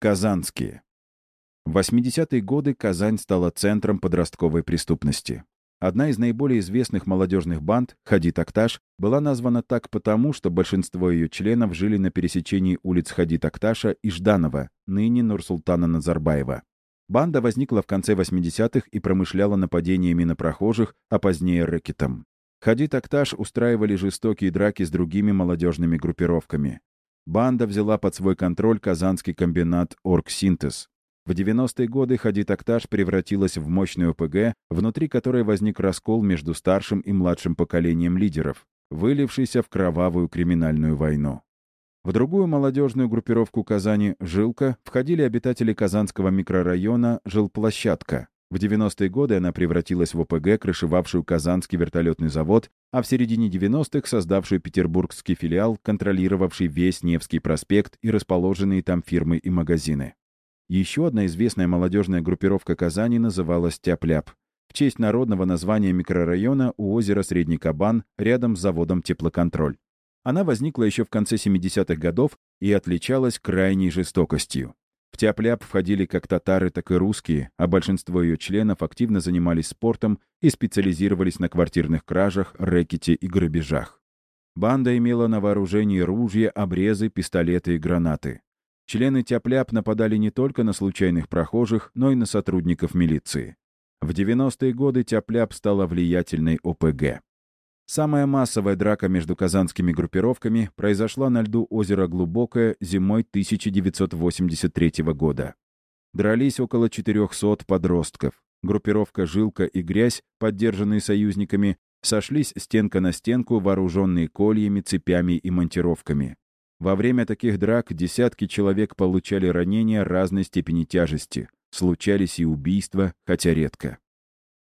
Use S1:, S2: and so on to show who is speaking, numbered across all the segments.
S1: Казанские. В 80-е годы Казань стала центром подростковой преступности. Одна из наиболее известных молодежных банд, Хадид Акташ, была названа так потому, что большинство ее членов жили на пересечении улиц Хадид Акташа и Жданова, ныне Нурсултана Назарбаева. Банда возникла в конце 80-х и промышляла нападениями на прохожих, а позднее рэкетом. Хадид Акташ устраивали жестокие драки с другими молодежными группировками. Банда взяла под свой контроль казанский комбинат «Оргсинтез». В 90-е годы Хадид Акташ превратилась в мощную ОПГ, внутри которой возник раскол между старшим и младшим поколением лидеров, вылившийся в кровавую криминальную войну. В другую молодежную группировку Казани «Жилка» входили обитатели Казанского микрорайона «Жилплощадка». В 90-е годы она превратилась в ОПГ, крышевавшую Казанский вертолетный завод, а в середине 90-х создавшую петербургский филиал, контролировавший весь Невский проспект и расположенные там фирмы и магазины. Еще одна известная молодежная группировка Казани называлась «Тяп-ляп». В честь народного названия микрорайона у озера Средний Кабан рядом с заводом «Теплоконтроль». Она возникла еще в конце 70-х годов и отличалась крайней жестокостью. В Тяп-Ляп входили как татары, так и русские, а большинство ее членов активно занимались спортом и специализировались на квартирных кражах, рэкете и грабежах. Банда имела на вооружении ружья, обрезы, пистолеты и гранаты. Члены Тяп-Ляп нападали не только на случайных прохожих, но и на сотрудников милиции. В 90-е годы Тяп-Ляп стала влиятельной ОПГ. Самая массовая драка между казанскими группировками произошла на льду озера Глубокое зимой 1983 года. Дрались около 400 подростков. Группировка «Жилка» и «Грязь», поддержанные союзниками, сошлись стенка на стенку, вооруженные кольями, цепями и монтировками. Во время таких драк десятки человек получали ранения разной степени тяжести. Случались и убийства, хотя редко.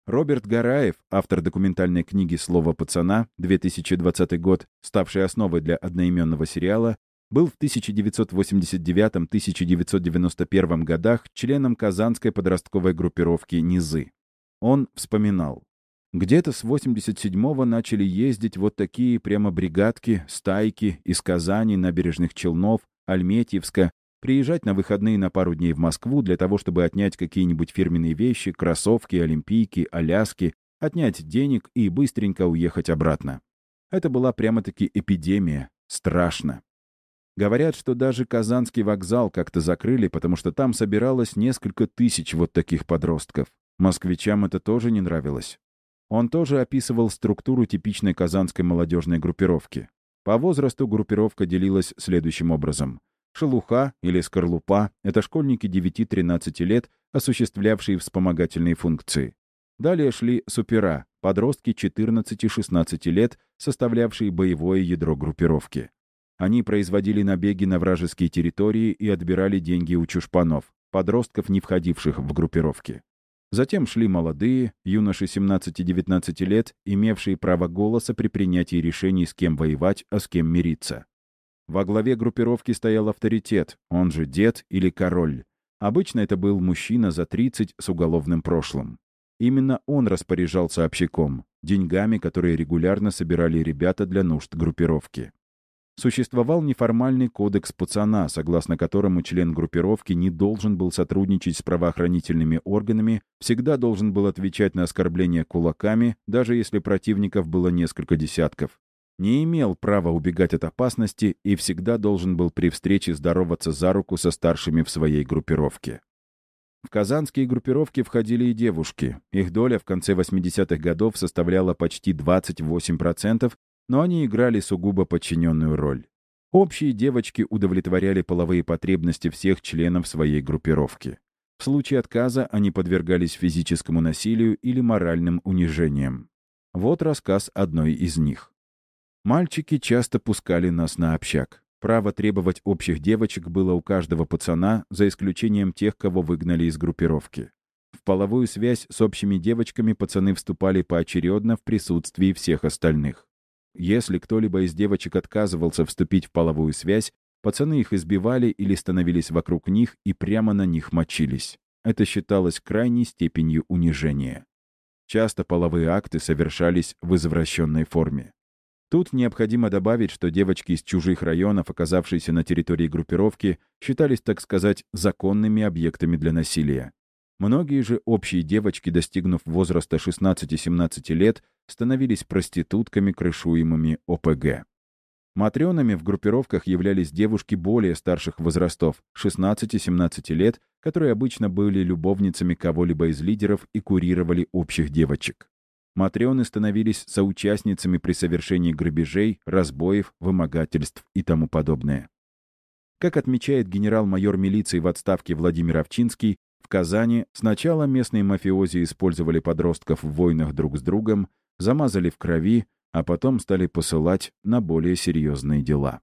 S1: Роберт Гараев, автор документальной книги «Слово пацана» 2020 год, ставшей основой для одноименного сериала, был в 1989-1991 годах членом казанской подростковой группировки «Низы». Он вспоминал. Где-то с 87-го начали ездить вот такие прямо бригадки, стайки из Казани, набережных Челнов, Альметьевска, приезжать на выходные на пару дней в Москву для того, чтобы отнять какие-нибудь фирменные вещи, кроссовки, олимпийки, аляски, отнять денег и быстренько уехать обратно. Это была прямо-таки эпидемия. Страшно. Говорят, что даже Казанский вокзал как-то закрыли, потому что там собиралось несколько тысяч вот таких подростков. Москвичам это тоже не нравилось. Он тоже описывал структуру типичной казанской молодежной группировки. По возрасту группировка делилась следующим образом. Шелуха или скорлупа — это школьники 9-13 лет, осуществлявшие вспомогательные функции. Далее шли супера, подростки 14-16 лет, составлявшие боевое ядро группировки. Они производили набеги на вражеские территории и отбирали деньги у чушпанов, подростков, не входивших в группировки. Затем шли молодые, юноши 17-19 лет, имевшие право голоса при принятии решений, с кем воевать, а с кем мириться. Во главе группировки стоял авторитет, он же дед или король. Обычно это был мужчина за 30 с уголовным прошлым. Именно он распоряжался общаком, деньгами, которые регулярно собирали ребята для нужд группировки. Существовал неформальный кодекс пацана, согласно которому член группировки не должен был сотрудничать с правоохранительными органами, всегда должен был отвечать на оскорбления кулаками, даже если противников было несколько десятков, не имел права убегать от опасности и всегда должен был при встрече здороваться за руку со старшими в своей группировке. В казанские группировки входили и девушки. Их доля в конце 80-х годов составляла почти 28%, но они играли сугубо подчиненную роль. Общие девочки удовлетворяли половые потребности всех членов своей группировки. В случае отказа они подвергались физическому насилию или моральным унижениям. Вот рассказ одной из них. Мальчики часто пускали нас на общак. Право требовать общих девочек было у каждого пацана, за исключением тех, кого выгнали из группировки. В половую связь с общими девочками пацаны вступали поочередно в присутствии всех остальных. Если кто-либо из девочек отказывался вступить в половую связь, пацаны их избивали или становились вокруг них и прямо на них мочились. Это считалось крайней степенью унижения. Часто половые акты совершались в извращенной форме. Тут необходимо добавить, что девочки из чужих районов, оказавшиеся на территории группировки, считались, так сказать, законными объектами для насилия. Многие же общие девочки, достигнув возраста 16-17 лет, становились проститутками, крышуемыми ОПГ. Матрёнами в группировках являлись девушки более старших возрастов, 16-17 лет, которые обычно были любовницами кого-либо из лидеров и курировали общих девочек. Матрёны становились соучастницами при совершении грабежей, разбоев, вымогательств и тому подобное. Как отмечает генерал-майор милиции в отставке Владимир Овчинский, в Казани сначала местные мафиози использовали подростков в войнах друг с другом, замазали в крови, а потом стали посылать на более серьезные дела.